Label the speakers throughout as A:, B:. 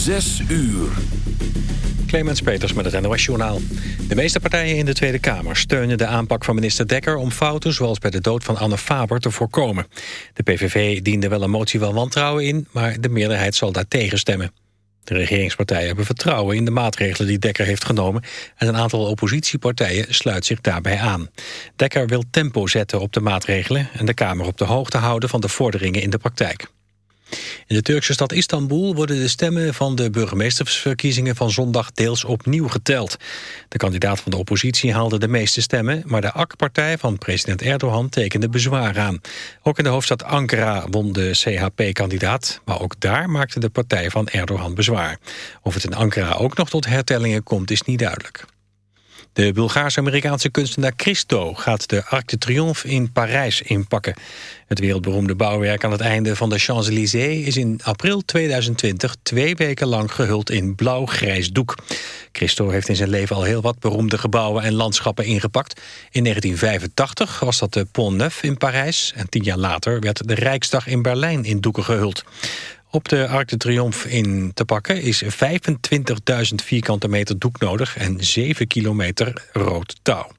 A: Zes uur.
B: Clemens Peters met het NOS Journaal. De meeste partijen in de Tweede Kamer steunen de aanpak van minister Dekker... om fouten zoals bij de dood van Anne Faber te voorkomen. De PVV diende wel een motie van wantrouwen in... maar de meerderheid zal daar tegen stemmen. De regeringspartijen hebben vertrouwen in de maatregelen die Dekker heeft genomen... en een aantal oppositiepartijen sluit zich daarbij aan. Dekker wil tempo zetten op de maatregelen... en de Kamer op de hoogte houden van de vorderingen in de praktijk. In de Turkse stad Istanbul worden de stemmen van de burgemeestersverkiezingen van zondag deels opnieuw geteld. De kandidaat van de oppositie haalde de meeste stemmen, maar de AK-partij van president Erdogan tekende bezwaar aan. Ook in de hoofdstad Ankara won de CHP-kandidaat, maar ook daar maakte de partij van Erdogan bezwaar. Of het in Ankara ook nog tot hertellingen komt is niet duidelijk. De Bulgaars-Amerikaanse kunstenaar Christo gaat de Arc de Triomphe in Parijs inpakken. Het wereldberoemde bouwwerk aan het einde van de Champs-Élysées is in april 2020 twee weken lang gehuld in blauw-grijs doek. Christo heeft in zijn leven al heel wat beroemde gebouwen en landschappen ingepakt. In 1985 was dat de Pont Neuf in Parijs en tien jaar later werd de Rijksdag in Berlijn in doeken gehuld. Op de Arc de Triomphe in te pakken is 25.000 vierkante meter doek nodig en 7 kilometer rood touw.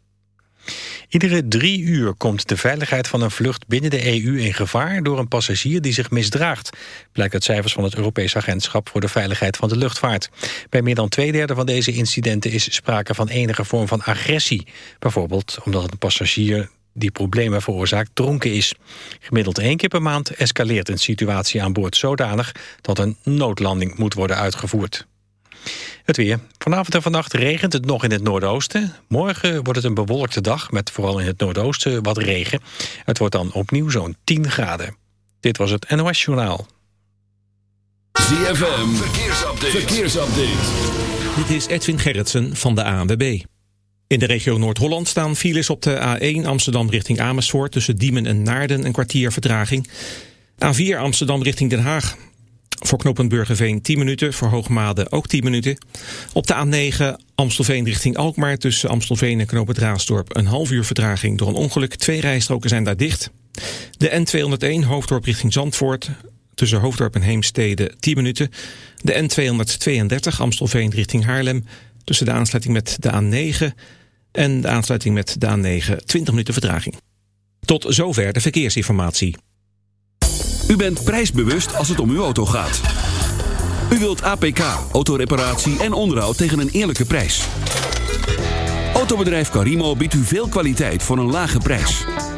B: Iedere drie uur komt de veiligheid van een vlucht binnen de EU in gevaar door een passagier die zich misdraagt, blijkt uit cijfers van het Europees Agentschap voor de Veiligheid van de Luchtvaart. Bij meer dan twee derde van deze incidenten is sprake van enige vorm van agressie, bijvoorbeeld omdat een passagier die problemen veroorzaakt dronken is. Gemiddeld één keer per maand escaleert een situatie aan boord zodanig dat een noodlanding moet worden uitgevoerd. Het weer. Vanavond en vannacht regent het nog in het noordoosten. Morgen wordt het een bewolkte dag met vooral in het noordoosten wat regen. Het wordt dan opnieuw zo'n 10 graden. Dit was het NOS Journaal.
A: ZFM, verkeersupdate. verkeersupdate.
C: Dit is Edwin Gerritsen van de ANWB. In de regio Noord-Holland staan files op de A1 Amsterdam richting Amersfoort... tussen Diemen en Naarden een kwartier vertraging. A4 Amsterdam richting Den Haag. Voor knooppunt Burgerveen 10 minuten, voor Hoogmade ook 10 minuten. Op de A9 Amstelveen richting Alkmaar tussen Amstelveen en knooppunt Raasdorp... een half uur vertraging door een ongeluk. Twee rijstroken zijn daar dicht. De N201 Hoofddorp richting Zandvoort tussen Hoofddorp en Heemstede 10 minuten. De N232 Amstelveen richting Haarlem tussen de aansluiting met de A9 en de aansluiting met de A9 20 minuten vertraging. Tot zover de verkeersinformatie.
A: U bent prijsbewust als het om uw auto gaat. U wilt APK, autoreparatie en onderhoud tegen een eerlijke prijs. Autobedrijf Carimo biedt u veel kwaliteit voor een lage prijs.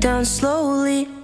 D: Down slowly.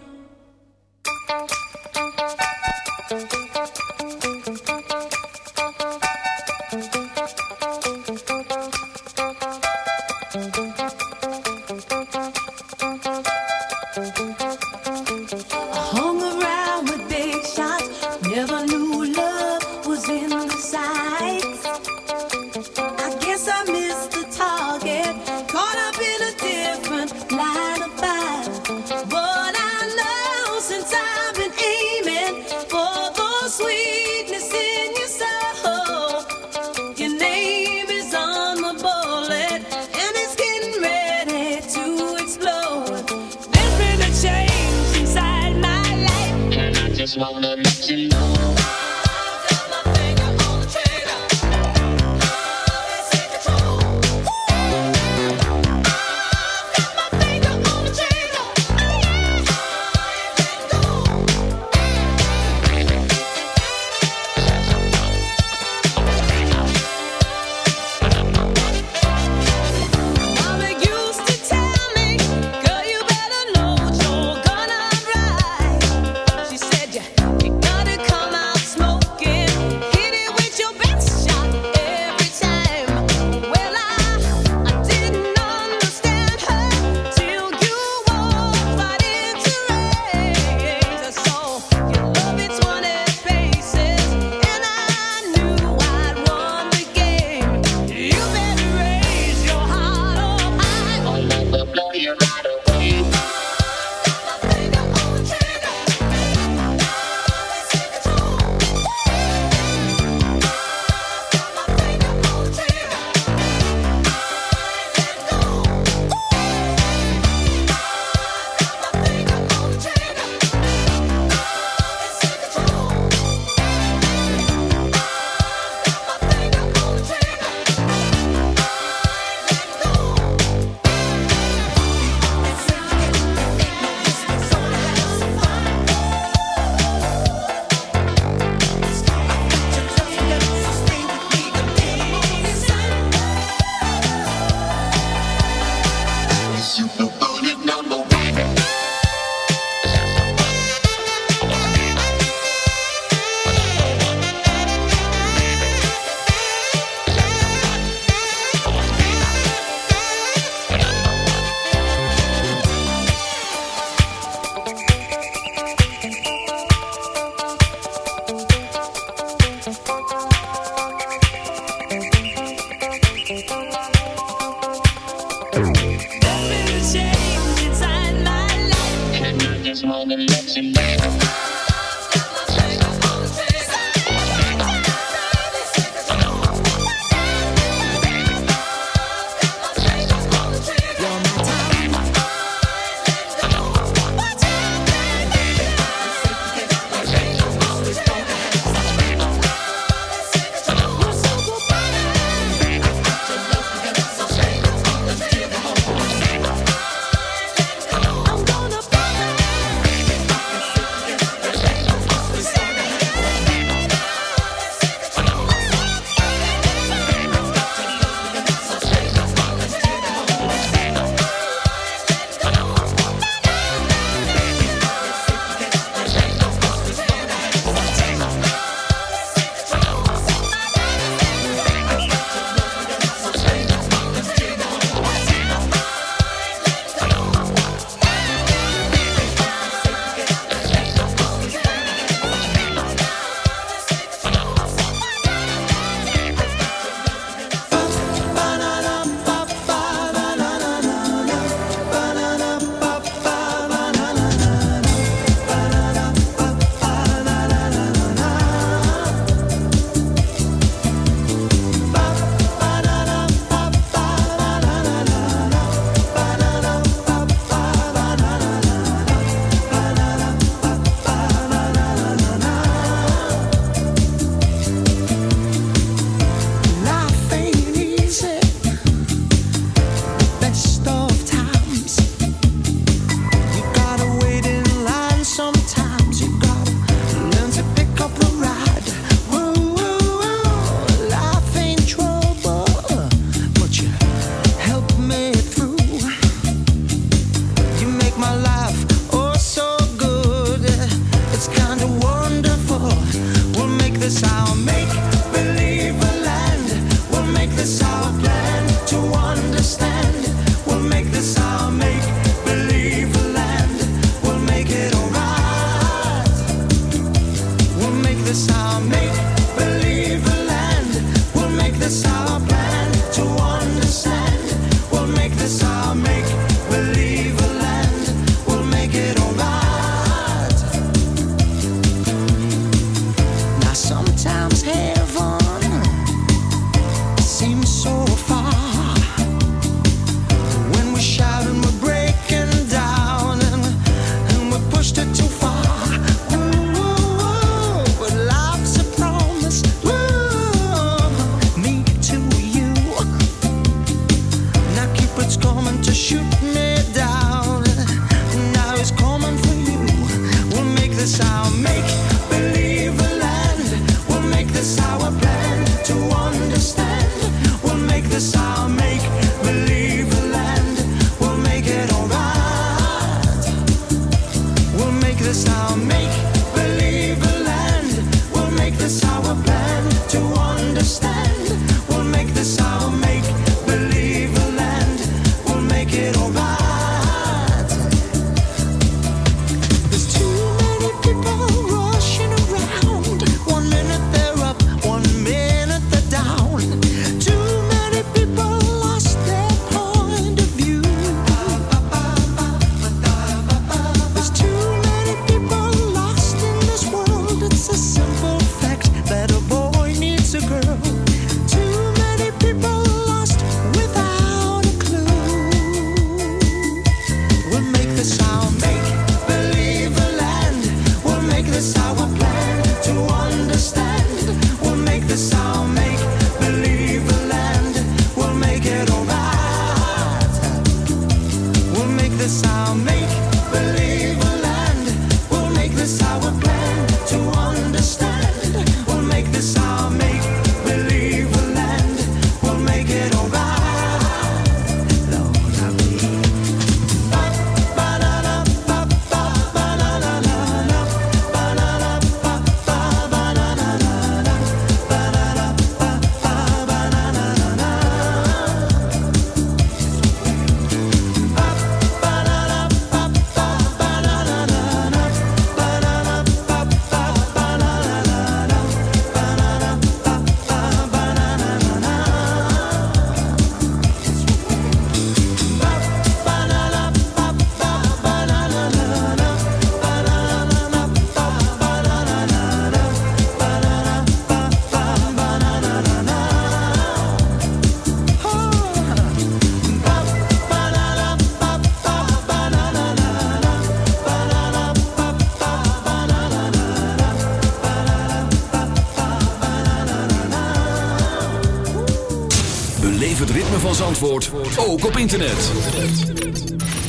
A: Ook op internet.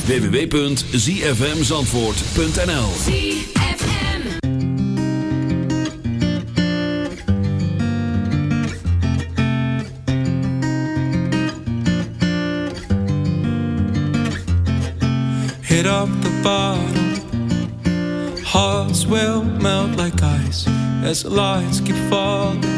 A: www.zfmzandvoort.nl
E: Hit up the bottom. Hearts will melt like ice as the lights keep falling.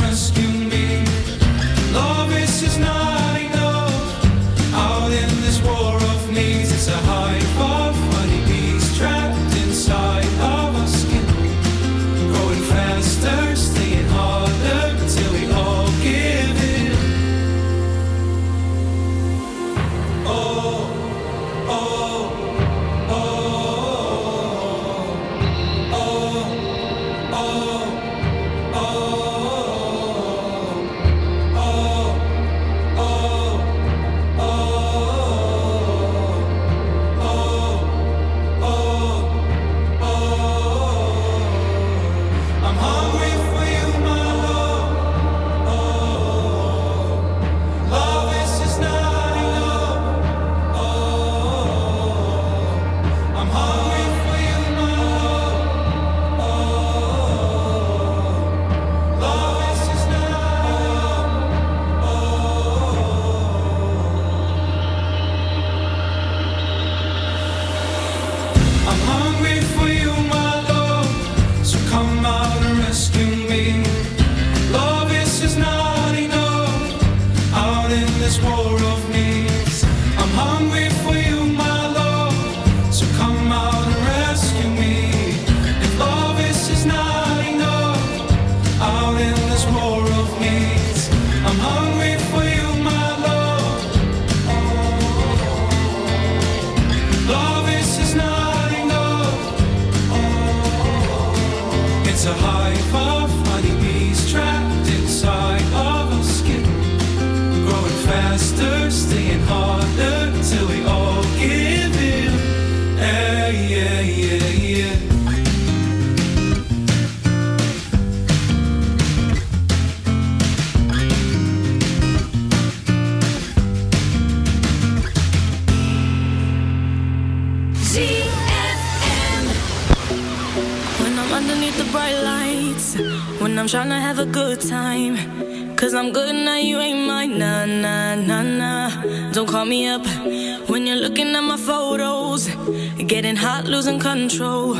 D: losing control.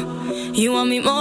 D: You want me more?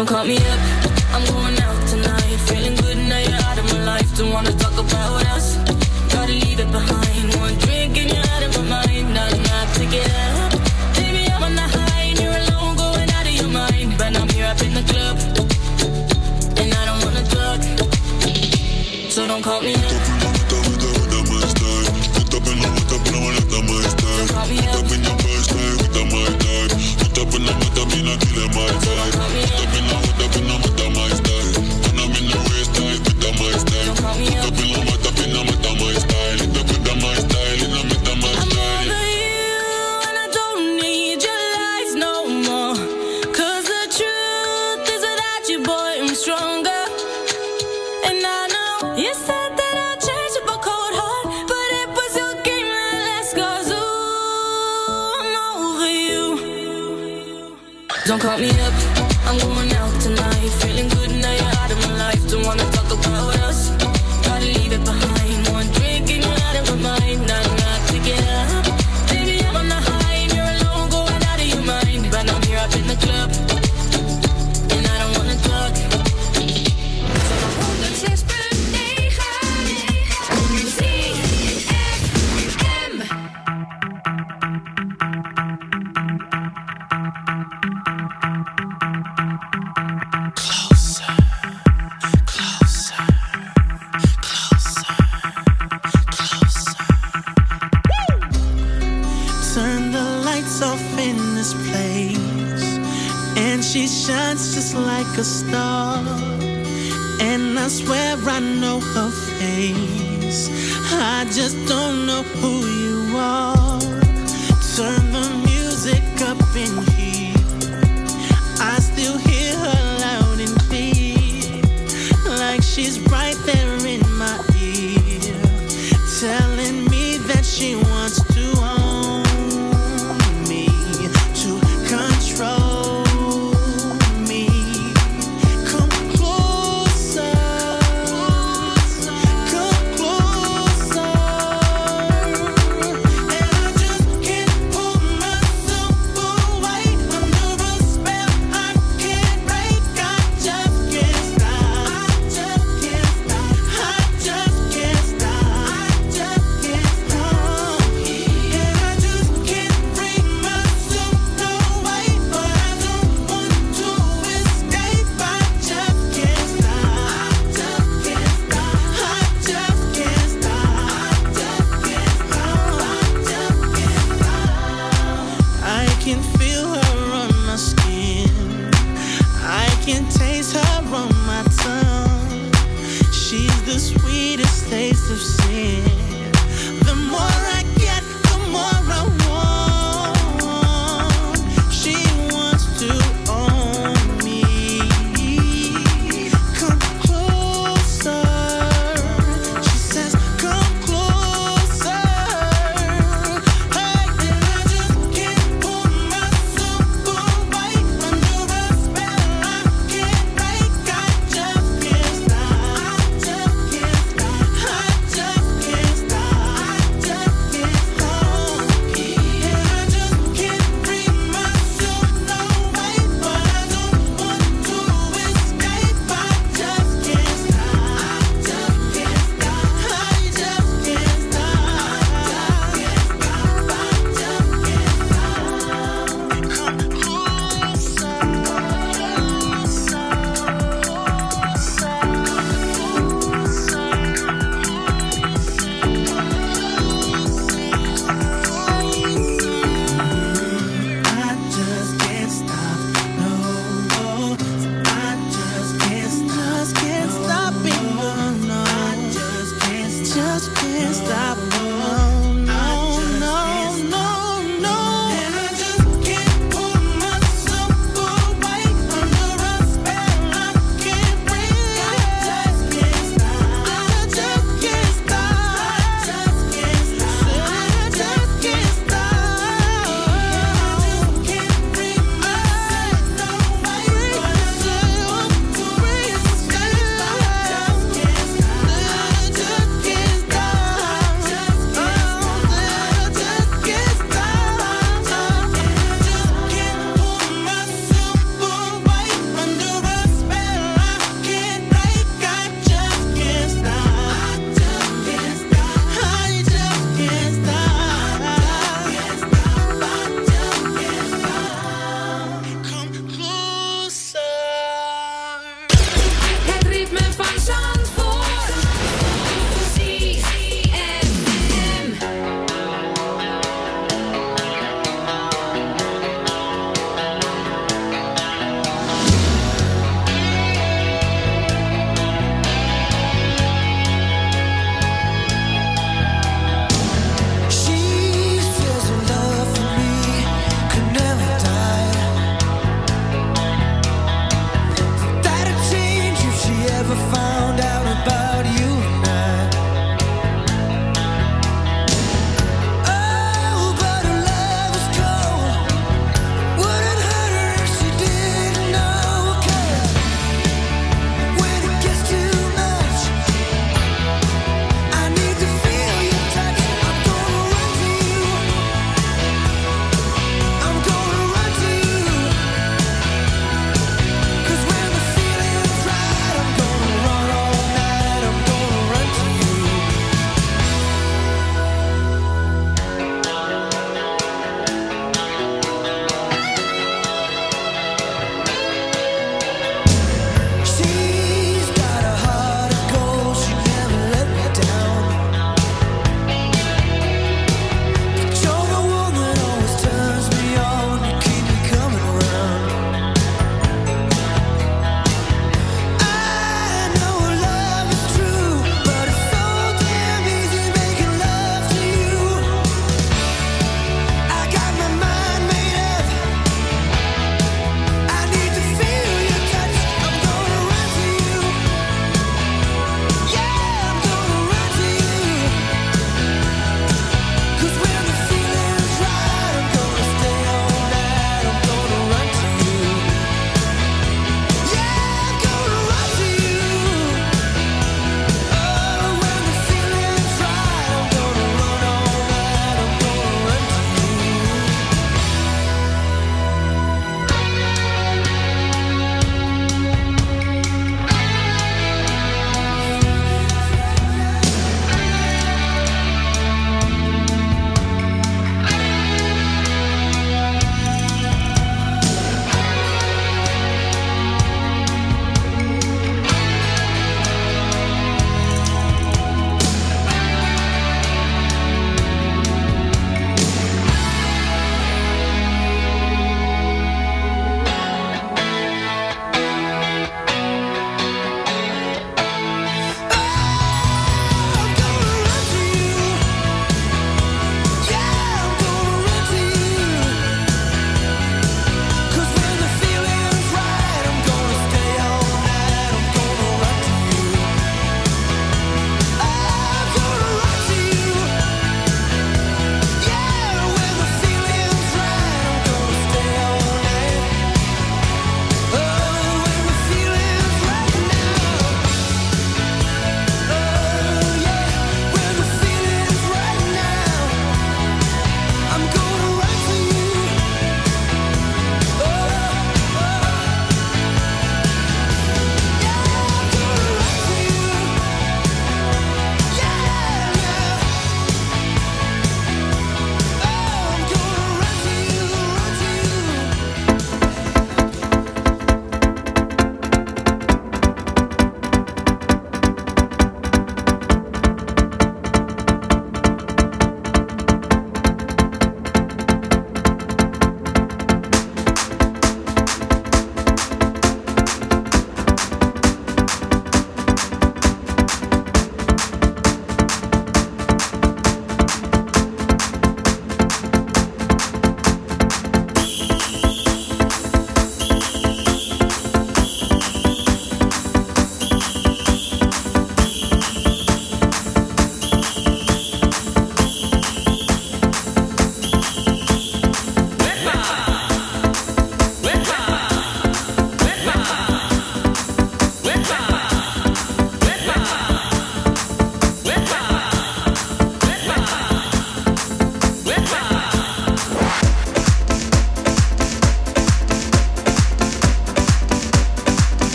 D: don't call me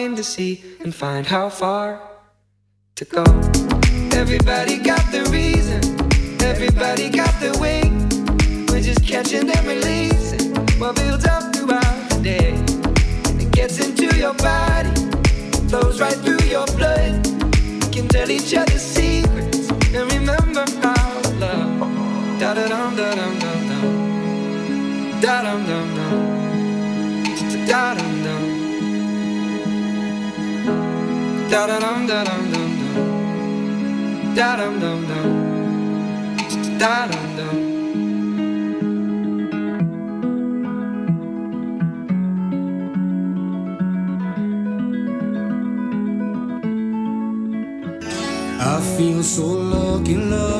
F: To see and find how far to go. Everybody got their reason, everybody got their way. We're just catching and releasing what builds up Da da dum da dum dum dum. Da dum dum dum. Da dum dum.
G: I feel so lucky loving